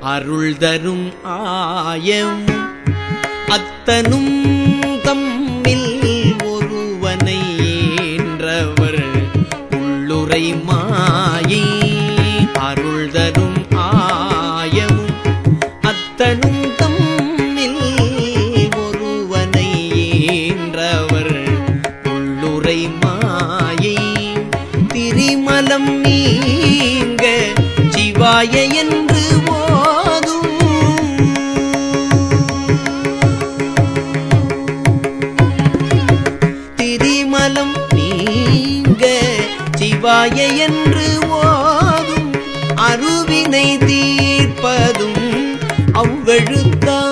அருள் தரும் ஆயம். அத்தனும் தம்மில் ஒருவனை ஏன்றவர் உள்ளுரை மாயை. அருள் தரும் ஆயம். அத்தனும் தம்மில் ஒருவனை ஏன்றவர் உள்ளுரை மாயை. திரிமலம் நீங்க சிவாய என்று மலம் நீங்க சிவாய என்று ஓதும் அருவினை தீர்ப்பதும் அவ்வழுத்தான்